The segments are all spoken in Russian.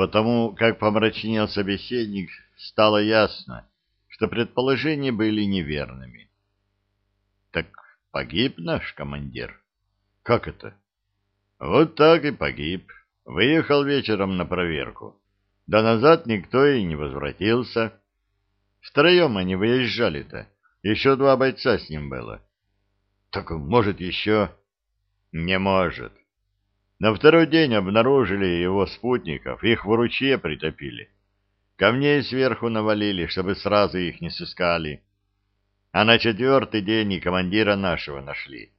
Потому как помрачнел собеседник, стало ясно, что предположения были неверными. — Так погиб наш командир? — Как это? — Вот так и погиб. Выехал вечером на проверку. Да назад никто и не возвратился. Втроем они выезжали-то. Еще два бойца с ним было. — Так, может, еще... — Не может. На второй день обнаружили его спутников, их в ручье притопили. Камней сверху навалили, чтобы сразу их не сыскали. А на четвертый день и командира нашего нашли.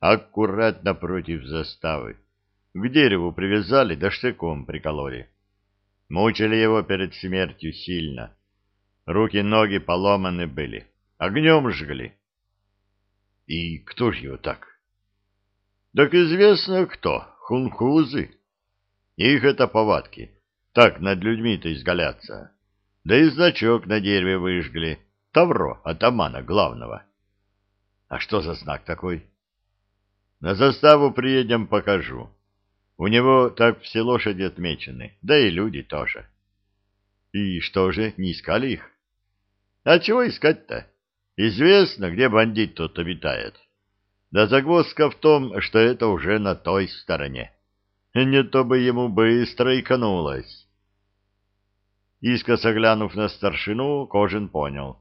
Аккуратно против заставы. К дереву привязали, да штыком прикололи. Мучили его перед смертью сильно. Руки-ноги поломаны были, огнем жгли. И кто ж его так? Так известно кто хунхузы. Их это повадки. Так над людьми-то изгаляться. Да и значок на дереве выжгли. Тавро, атамана главного. А что за знак такой? На заставу приедем, покажу. У него так все лошади отмечены, да и люди тоже. И что же, не искали их? А чего искать-то? Известно, где бандит тот обитает. Да загвоздка в том, что это уже на той стороне. Не то бы ему быстро икнулось. Искоса глянув на старшину, Кожин понял.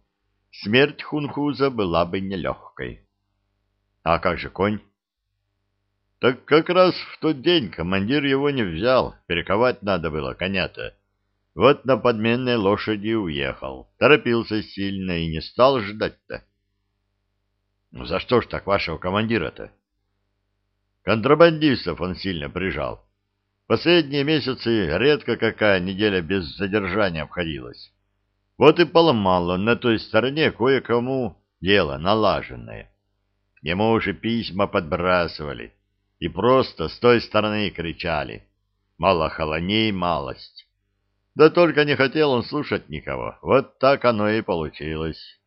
Смерть Хунхуза была бы нелегкой. А как же конь? Так как раз в тот день командир его не взял, перековать надо было коня-то. Вот на подменной лошади уехал, торопился сильно и не стал ждать-то. Ну за что ж так вашего командира-то? Контрабандистов он сильно прижал. Последние месяцы редко какая неделя без задержания обходилась. Вот и поломал он на той стороне кое-кому дело налаженное. Ему уже письма подбрасывали и просто с той стороны кричали. Мало холоней малость. Да только не хотел он слушать никого. Вот так оно и получилось.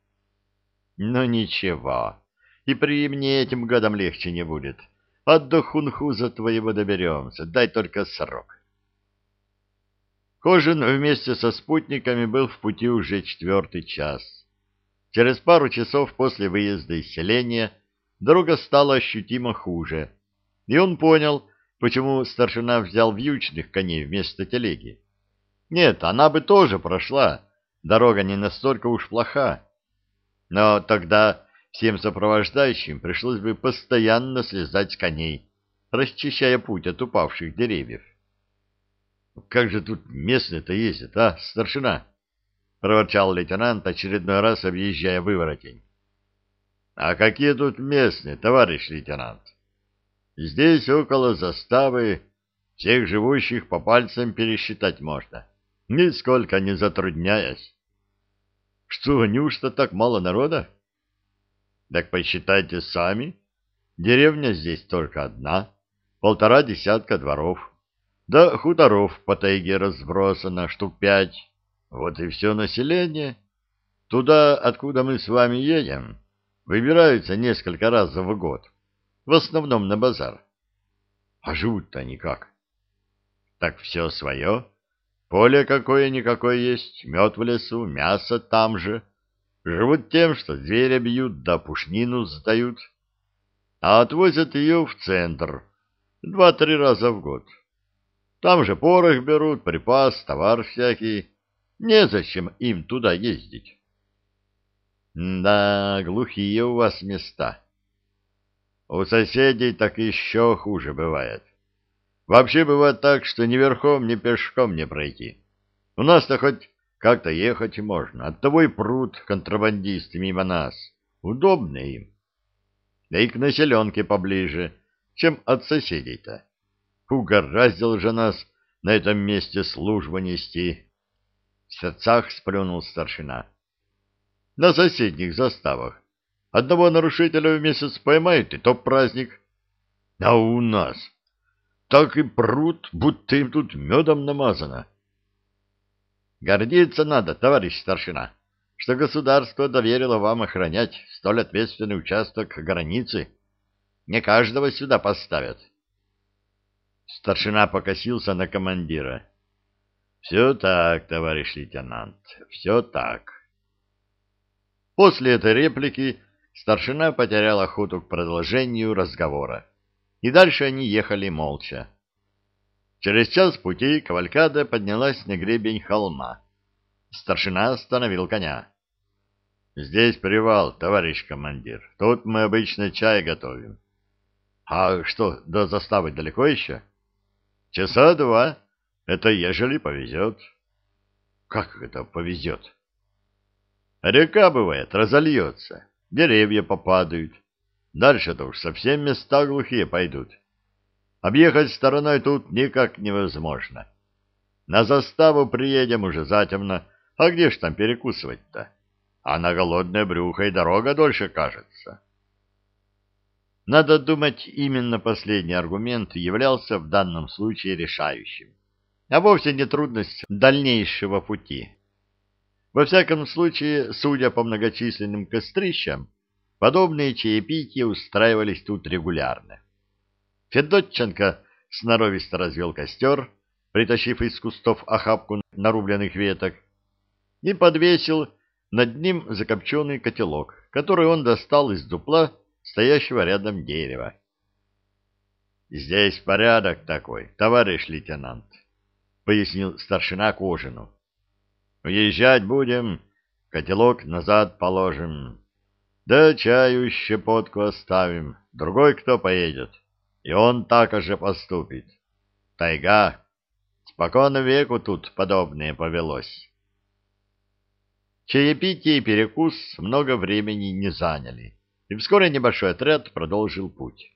Ну ничего, и при мне этим годом легче не будет. А до твоего доберемся, дай только срок. Кожин вместе со спутниками был в пути уже четвертый час. Через пару часов после выезда из селения дорога стала ощутимо хуже, и он понял, почему старшина взял вьючных коней вместо телеги. Нет, она бы тоже прошла, дорога не настолько уж плоха. Но тогда Всем сопровождающим пришлось бы постоянно слезать с коней, расчищая путь от упавших деревьев. «Как же тут местные-то ездят, а, старшина?» — проворчал лейтенант, очередной раз объезжая выворотень. «А какие тут местные, товарищ лейтенант? Здесь около заставы всех живущих по пальцам пересчитать можно, нисколько не затрудняясь». «Что, неужто так мало народа?» Так посчитайте сами. Деревня здесь только одна, полтора десятка дворов. Да хуторов по тайге разбросано, штук пять. Вот и все население. Туда, откуда мы с вами едем, выбираются несколько раз в год. В основном на базар. А живут-то они как? Так все свое. Поле какое-никакое есть, мед в лесу, мясо там же. Живут тем, что зверя бьют, да пушнину сдают, а отвозят ее в центр два-три раза в год. Там же порох берут, припас, товар всякий. Незачем им туда ездить. Да, глухие у вас места. У соседей так еще хуже бывает. Вообще бывает так, что ни верхом, ни пешком не пройти. У нас-то хоть как-то ехать можно. Оттого и прут контрабандисты мимо нас. Удобно им. Да и к населенке поближе, чем от соседей-то. Угораздил же нас на этом месте службу нести. В сердцах сплюнул старшина. На соседних заставах. Одного нарушителя в месяц поймают, и то праздник. А у нас так и прут, будто им тут медом намазано. Гордиться надо, товарищ старшина, что государство доверило вам охранять столь ответственный участок границы. Не каждого сюда поставят. Старшина покосился на командира. Все так, товарищ лейтенант, все так. После этой реплики старшина потерял охоту к продолжению разговора, и дальше они ехали молча. Через час пути кавалькада поднялась на гребень холма. Старшина остановил коня. — Здесь привал, товарищ командир. Тут мы обычно чай готовим. — А что, до заставы далеко еще? — Часа два. Это ежели повезет. — Как это повезет? — Река, бывает, разольется, деревья попадают. Дальше-то уж совсем места глухие пойдут. Объехать стороной тут никак невозможно. На заставу приедем уже затемно, а где ж там перекусывать-то? А на голодное брюхо и дорога дольше кажется. Надо думать, именно последний аргумент являлся в данном случае решающим а вовсе не трудность дальнейшего пути. Во всяком случае, судя по многочисленным кострищам, подобные чаепития устраивались тут регулярно. Федотченко сноровисто развел костер, притащив из кустов охапку нарубленных веток, и подвесил над ним закопченный котелок, который он достал из дупла, стоящего рядом дерева. «Здесь порядок такой, товарищ лейтенант», — пояснил старшина Кожину. «Уезжать будем, котелок назад положим. Да чаю щепотку оставим, другой кто поедет, и он так же поступит. Тайга, спокойно веку тут подобное повелось». Чаепитие и перекус много времени не заняли, и вскоре небольшой отряд продолжил путь.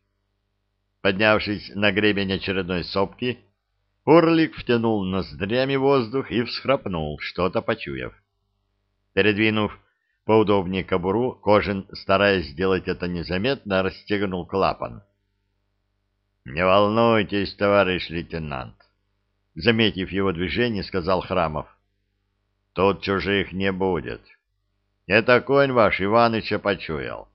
Поднявшись на гребень очередной сопки, Орлик втянул ноздрями воздух и всхрапнул, что-то почуяв. Передвинув поудобнее кобуру, Кожин, стараясь сделать это незаметно, расстегнул клапан. — Не волнуйтесь, товарищ лейтенант, — заметив его движение, сказал Храмов. — Тут чужих не будет. Это конь ваш Иваныча почуял.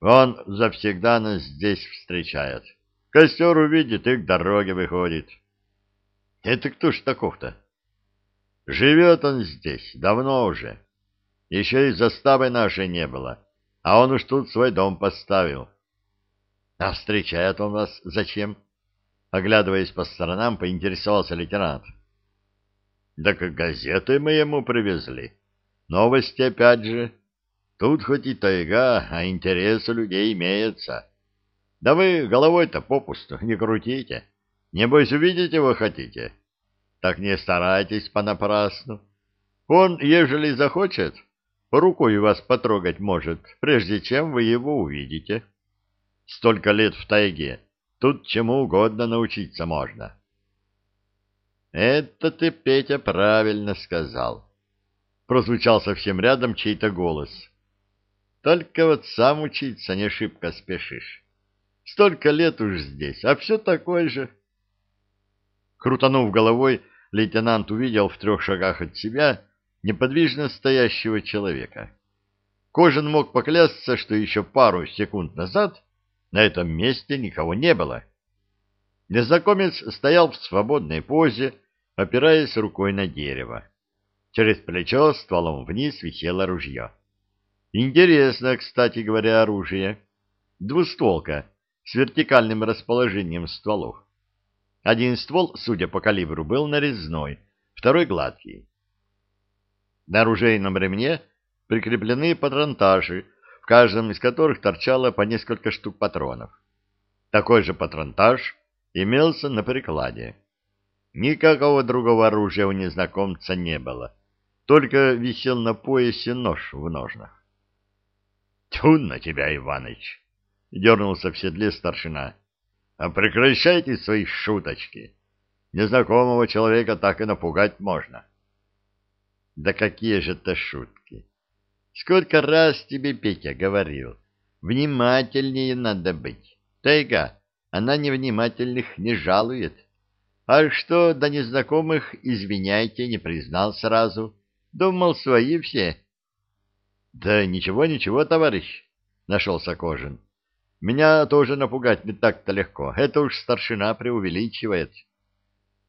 Он завсегда нас здесь встречает. Костер увидит и к дороге выходит. — это кто ж таков-то? Живет он здесь, давно уже. Еще и заставы нашей не было, а он уж тут свой дом поставил. А встречает он вас зачем? Оглядываясь по сторонам, поинтересовался лейтенант. Да как газеты мы ему привезли. Новости опять же. Тут хоть и тайга, а интерес у людей имеется. Да вы головой-то попусту не крутите. Небось, увидеть его хотите? Так не старайтесь понапрасну. Он, ежели захочет, рукой вас потрогать может, прежде чем вы его увидите. Столько лет в тайге, тут чему угодно научиться можно. Это ты, Петя, правильно сказал. Прозвучал совсем рядом чей-то голос. Только вот сам учиться не шибко спешишь. Столько лет уж здесь, а все такое же. Крутанув головой, лейтенант увидел в трех шагах от себя неподвижно стоящего человека. Кожин мог поклясться, что еще пару секунд назад на этом месте никого не было. Незнакомец стоял в свободной позе, опираясь рукой на дерево. Через плечо стволом вниз висело ружье. Интересно, кстати говоря, оружие. Двустволка с вертикальным расположением стволов. Один ствол, судя по калибру, был нарезной, второй гладкий. На оружейном ремне прикреплены патронташи, в каждом из которых торчало по несколько штук патронов. Такой же патронтаж имелся на прикладе. Никакого другого оружия у незнакомца не было, только висел на поясе нож в ножнах. — Тьфу на тебя, Иваныч! — дернулся в седле старшина. А прекращайте свои шуточки. Незнакомого человека так и напугать можно. Да какие же это шутки! Сколько раз тебе Петя говорил, внимательнее надо быть. Тайга, она невнимательных не жалует. А что до незнакомых, извиняйте, не признал сразу. Думал, свои все. Да ничего, ничего, товарищ, нашелся Кожин. Меня тоже напугать не так-то легко. Это уж старшина преувеличивает.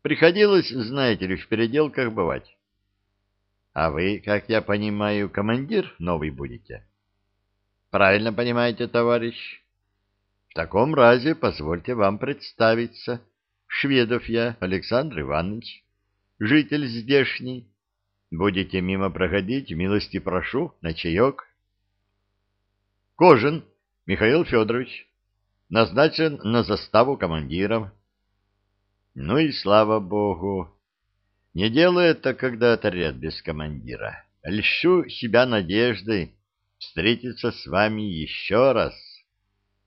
Приходилось, знаете ли, в переделках бывать. А вы, как я понимаю, командир новый будете? Правильно понимаете, товарищ. В таком разе позвольте вам представиться. Шведов я, Александр Иванович, житель здешний. Будете мимо проходить, милости прошу, на чаек. Кожин Михаил Федорович, назначен на заставу командиром. Ну и слава богу. Не делаю это, когда отряд без командира. Льщу себя надеждой встретиться с вами еще раз.